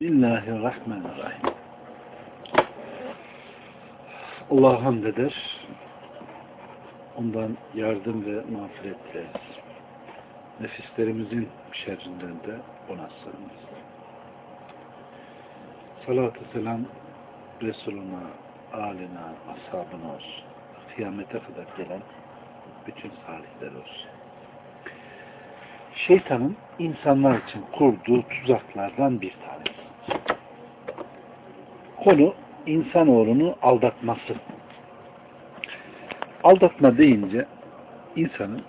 Bismillahirrahmanirrahim. Allah'a hamd eder. Ondan yardım ve mağfiret dileriz. Nefislerimizin şerrinden de ona sığınırız. Salatü selam Resuluna, aline, ashabına olsun. Kıyamete kadar gelen bütün salihler olsun. Şeytanın insanlar için kurduğu tuzaklardan bir tanesi. Konu insanoğlunu aldatması. Aldatma deyince insanın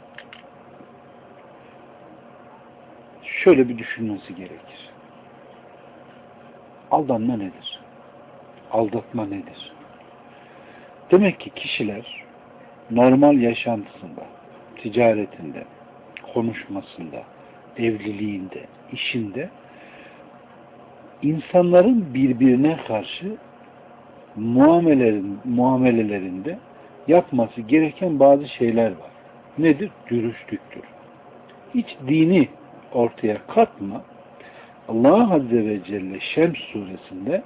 şöyle bir düşünmesi gerekir. Aldanma nedir? Aldatma nedir? Demek ki kişiler normal yaşantısında, ticaretinde, konuşmasında, evliliğinde, işinde insanların birbirine karşı muamelelerin, muamelelerinde yapması gereken bazı şeyler var. Nedir? Dürüstlüktür. Hiç dini ortaya katma. Allah Azze ve Celle Şems suresinde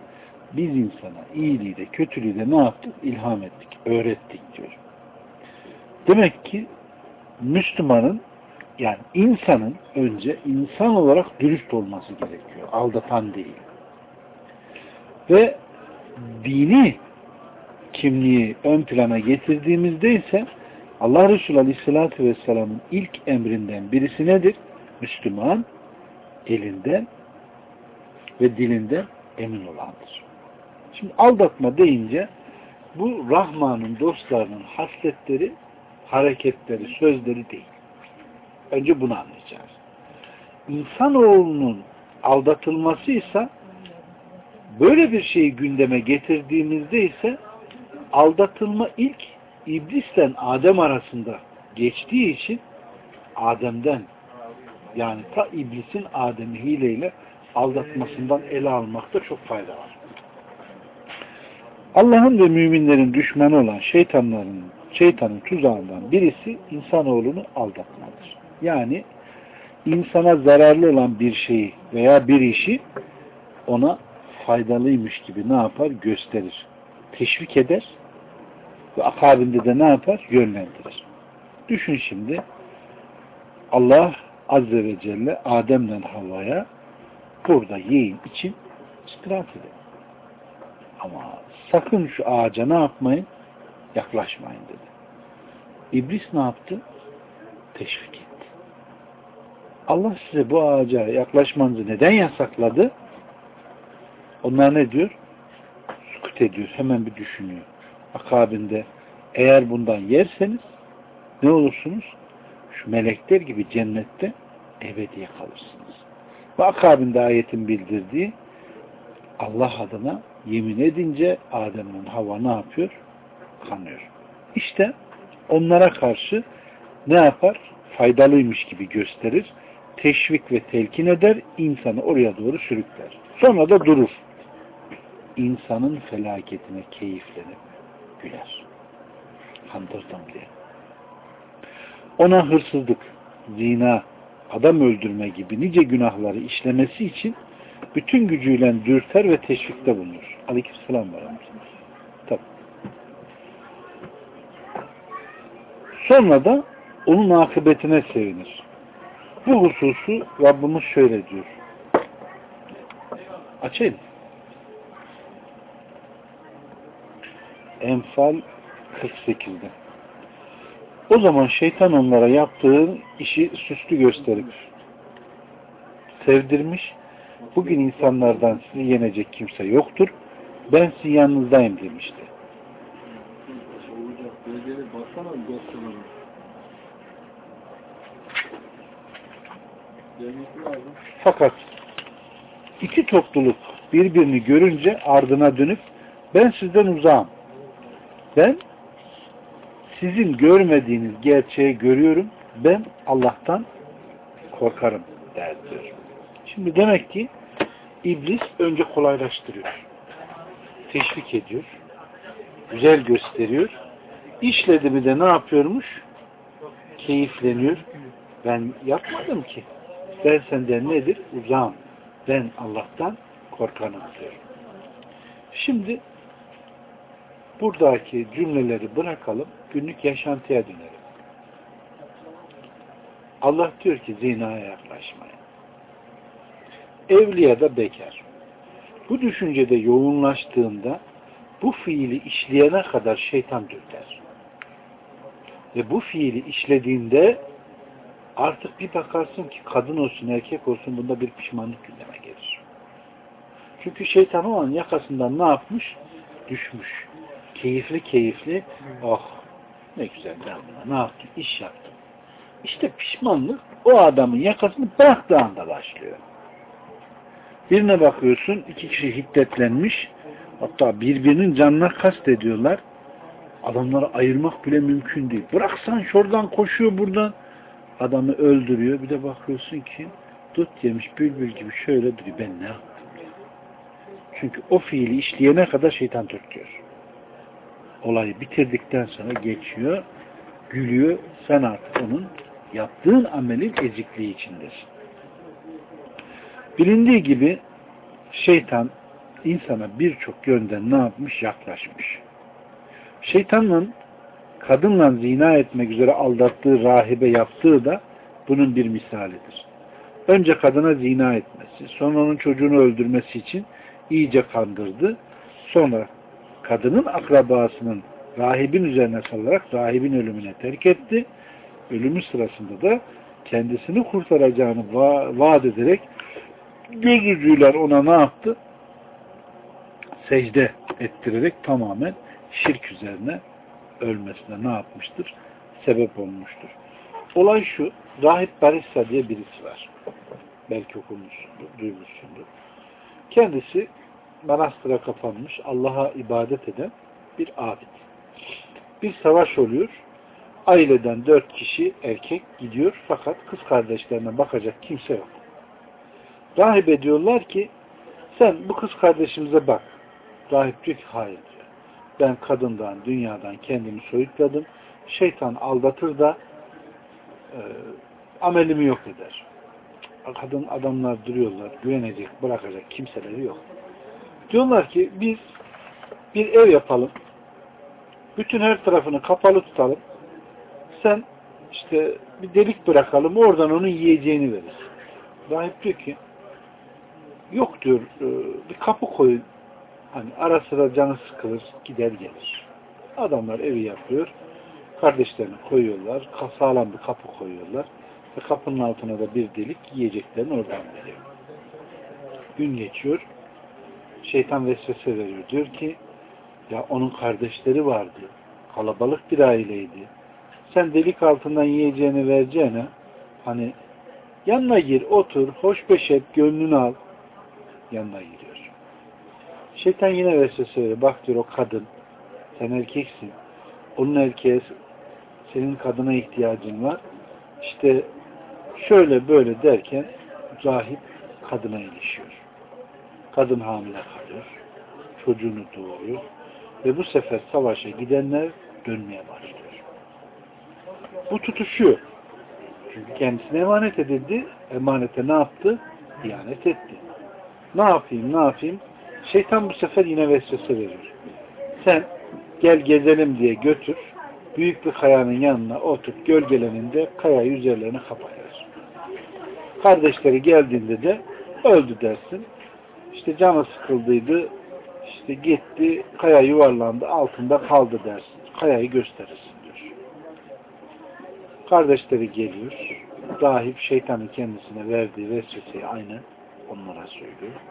biz insana iyiliği de kötülüğü de ne yaptık? İlham ettik, öğrettik diyor. Demek ki Müslümanın yani insanın önce insan olarak dürüst olması gerekiyor. Aldatan değil. Ve dini kimliği ön plana getirdiğimizde ise Allah Resulü Aleyhisselatü Vesselam'ın ilk emrinden birisi nedir? Müslüman elinden ve dilinden emin olandır. Şimdi aldatma deyince bu Rahman'ın dostlarının hasletleri, hareketleri, sözleri değil. Önce bunu anlayacağız. İnsanoğlunun aldatılması ise böyle bir şeyi gündeme getirdiğimizde ise aldatılma ilk iblisle Adem arasında geçtiği için Adem'den yani ta iblisin Adem'i hileyle aldatmasından ele almakta çok fayda var. Allah'ın ve müminlerin düşmanı olan şeytanların şeytanın tuzağından birisi insanoğlunu aldatmadır. Yani insana zararlı olan bir şeyi veya bir işi ona faydalıymış gibi ne yapar? Gösterir. Teşvik eder ve akabinde de ne yapar? Yönlendirir. Düşün şimdi Allah Azze ve Celle Adem'den Havva'ya burada yiyin için istirahat edin. Ama sakın şu ağaca ne yapmayın? Yaklaşmayın dedi. İblis ne yaptı? Teşvik. Allah size bu ağaca yaklaşmanızı neden yasakladı? Onlar ne diyor? Sukut ediyor. Hemen bir düşünüyor. Akabinde eğer bundan yerseniz ne olursunuz? Şu melekler gibi cennette ebediye kalırsınız. Ve akabinde ayetin bildirdiği Allah adına yemin edince Adem'in hava ne yapıyor? Kanıyor. İşte onlara karşı ne yapar? Faydalıymış gibi gösterir. Teşvik ve telkin eder. insanı oraya doğru sürükler. Sonra da durur. İnsanın felaketine keyiflenip güler. Kandırdım diye. Ona hırsızlık, zina, adam öldürme gibi nice günahları işlemesi için bütün gücüyle dürter ve teşvikte bulunur. Aleykümselam var. Tabii. Sonra da onun akıbetine sevinir. Bu hususu Rabbimiz şöyle diyor. Açayım. Enfal 48'de. O zaman şeytan onlara yaptığı işi süslü gösterip sevdirmiş. Bugün insanlardan sizi yenecek kimse yoktur. Ben sizin yanınızdayım demişti. Fakat iki topluluk birbirini görünce ardına dönüp ben sizden uzağım. Ben sizin görmediğiniz gerçeği görüyorum. Ben Allah'tan korkarım der diyor. Şimdi demek ki iblis önce kolaylaştırıyor. Teşvik ediyor. Güzel gösteriyor. İşledi mi de ne yapıyormuş? Keyifleniyor. Ben yapmadım ki. Ben senden nedir? Uzağım. Ben Allah'tan korkanım diyor. Şimdi buradaki cümleleri bırakalım, günlük yaşantıya dönelim. Allah diyor ki zinaya yaklaşmayın. Evli ya da bekar. Bu düşüncede yoğunlaştığında bu fiili işleyene kadar şeytan dürter. Ve bu fiili işlediğinde artık bir bakarsın ki kadın olsun erkek olsun bunda bir pişmanlık gündeme gelir. Çünkü şeytan o an yakasından ne yapmış? Düşmüş. Keyifli keyifli oh ne güzel ben buna ne yaptım? İş yaptım. İşte pişmanlık o adamın yakasını bıraktığı anda başlıyor. Birine bakıyorsun iki kişi hiddetlenmiş hatta birbirinin canına kast ediyorlar. Adamları ayırmak bile mümkün değil. Bıraksan şuradan koşuyor buradan adamı öldürüyor. Bir de bakıyorsun ki dut yemiş bülbül gibi şöyle duruyor. Ben ne yaptım? Çünkü o fiili işleyene kadar şeytan tutuyor. Olayı bitirdikten sonra geçiyor, gülüyor. Sen artık onun yaptığın amelin ezikliği içindesin. Bilindiği gibi şeytan insana birçok yönden ne yapmış? Yaklaşmış. Şeytanın kadınla zina etmek üzere aldattığı rahibe yaptığı da bunun bir misalidir. Önce kadına zina etmesi, sonra onun çocuğunu öldürmesi için iyice kandırdı. Sonra kadının akrabasının rahibin üzerine salarak rahibin ölümüne terk etti. Ölümü sırasında da kendisini kurtaracağını va vaat ederek göz ona ne yaptı? Secde ettirerek tamamen şirk üzerine ölmesine ne yapmıştır? Sebep olmuştur. Olay şu, Rahip Barissa diye birisi var. Belki okumuşsundur, duymuşsundur. Kendisi manastıra kapanmış, Allah'a ibadet eden bir abid. Bir savaş oluyor. Aileden dört kişi erkek gidiyor fakat kız kardeşlerine bakacak kimse yok. Rahip ediyorlar ki sen bu kız kardeşimize bak. Rahip diyor ki hayır diyor. Ben kadından, dünyadan kendimi soyutladım. Şeytan aldatır da e, amelimi yok eder. Kadın adamlar duruyorlar. Güvenecek, bırakacak kimseleri yok. Diyorlar ki biz bir ev yapalım. Bütün her tarafını kapalı tutalım. Sen işte bir delik bırakalım. Oradan onun yiyeceğini verir. Rahip diyor ki yok diyor e, bir kapı koyun. Hani ara sıra canı sıkılır, gider gelir. Adamlar evi yapıyor. Kardeşlerini koyuyorlar. Sağlam bir kapı koyuyorlar. Ve kapının altına da bir delik yiyeceklerini oradan veriyor. Gün geçiyor. Şeytan vesvese veriyor. Diyor ki ya onun kardeşleri vardı. Kalabalık bir aileydi. Sen delik altından yiyeceğini vereceğine hani yanına gir, otur, hoş beş et, gönlünü al. Yanına giriyor. Şeytan yine vesvese veriyor. Bak diyor o kadın. Sen erkeksin. Onun erkeğe senin kadına ihtiyacın var. İşte şöyle böyle derken rahip kadına ilişiyor. Kadın hamile kalıyor. Çocuğunu doğuruyor. Ve bu sefer savaşa gidenler dönmeye başlıyor. Bu tutuşuyor. Çünkü kendisine emanet edildi. Emanete ne yaptı? İhanet etti. Ne yapayım, ne yapayım? Şeytan bu sefer yine vesvese verir. Sen gel gezelim diye götür. Büyük bir kayanın yanına otur. Gölgeleninde kayayı üzerlerine kapatır. Kardeşleri geldiğinde de öldü dersin. İşte canı sıkıldıydı. İşte gitti, kaya yuvarlandı, altında kaldı dersin. Kayayı gösterirsin diyor. Kardeşleri geliyor. Rahip şeytanın kendisine verdiği vesveseyi aynı onlara söylüyor.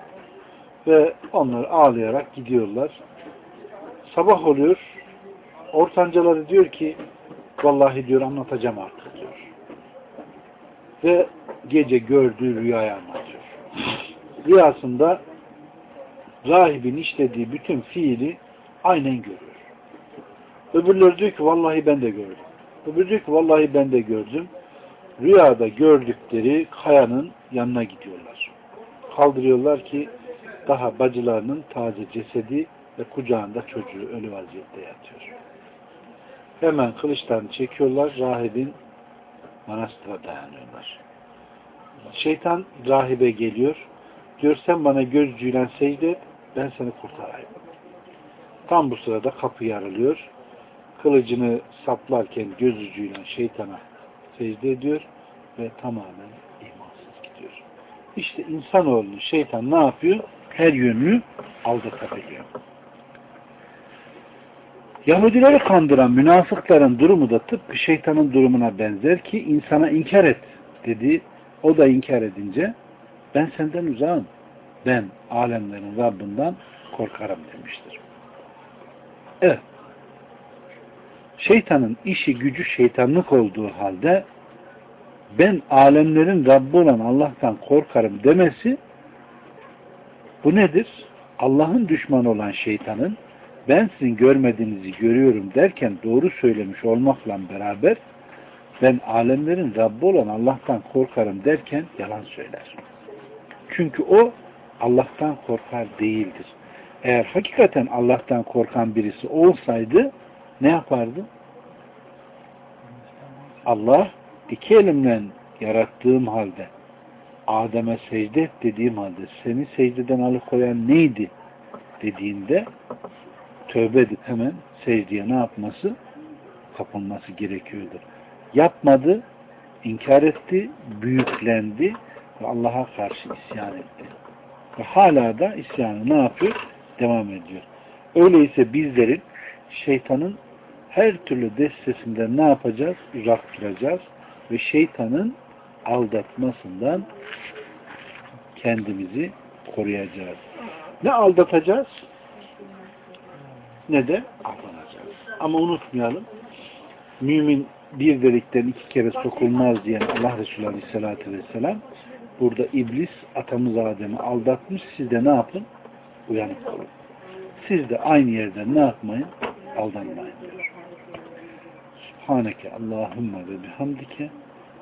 Ve onlar ağlayarak gidiyorlar. Sabah oluyor. Ortancaları diyor ki vallahi diyor anlatacağım artık diyor. Ve gece gördüğü rüyayı anlatıyor. Rüyasında rahibin işlediği bütün fiili aynen görüyor. Öbürleri diyor ki vallahi ben de gördüm. Öbürü diyor ki vallahi ben de gördüm. Rüyada gördükleri kayanın yanına gidiyorlar. Kaldırıyorlar ki daha bacılarının taze cesedi ve kucağında çocuğu ölü vaziyette yatıyor. Hemen kılıçlarını çekiyorlar. Rahibin manastıra dayanıyorlar. Şeytan rahibe geliyor. Diyor sen bana gözcüyle secde et, ben seni kurtarayım. Tam bu sırada kapı yarılıyor. Kılıcını saplarken göz ucuyla şeytana secde ediyor ve tamamen imansız gidiyor. İşte insanoğlunu şeytan ne yapıyor? Her yönünü aldatabiliyor. Yahudileri kandıran münafıkların durumu da tıpkı şeytanın durumuna benzer ki insana inkar et dedi. O da inkar edince ben senden uzağım. Ben alemlerin Rabbinden korkarım demiştir. Evet. Şeytanın işi gücü şeytanlık olduğu halde ben alemlerin Rabbi olan Allah'tan korkarım demesi bu nedir? Allah'ın düşmanı olan şeytanın ben sizin görmediğinizi görüyorum derken doğru söylemiş olmakla beraber ben alemlerin Rabbi olan Allah'tan korkarım derken yalan söyler. Çünkü o Allah'tan korkar değildir. Eğer hakikaten Allah'tan korkan birisi olsaydı ne yapardı? Allah iki elimle yarattığım halde Adem'e secde et dediğim halde seni secdeden alıkoyan neydi dediğinde tövbe edip hemen secdeye ne yapması? Kapılması gerekiyordu. Yapmadı, inkar etti, büyüklendi ve Allah'a karşı isyan etti. Ve hala da isyanı ne yapıyor? Devam ediyor. Öyleyse bizlerin şeytanın her türlü destesinden ne yapacağız? Uzak duracağız ve şeytanın aldatmasından kendimizi koruyacağız. Ne aldatacağız? Ne de aldanacağız. Ama unutmayalım mümin bir delikten iki kere sokulmaz diyen Allah Resulü Aleyhisselatü Vesselam burada iblis atamız Adem'i aldatmış. Siz de ne yapın? Uyanık olun. Siz de aynı yerden ne yapmayın? Aldanmayın diyor. Subhaneke Allahümme ve bihamdike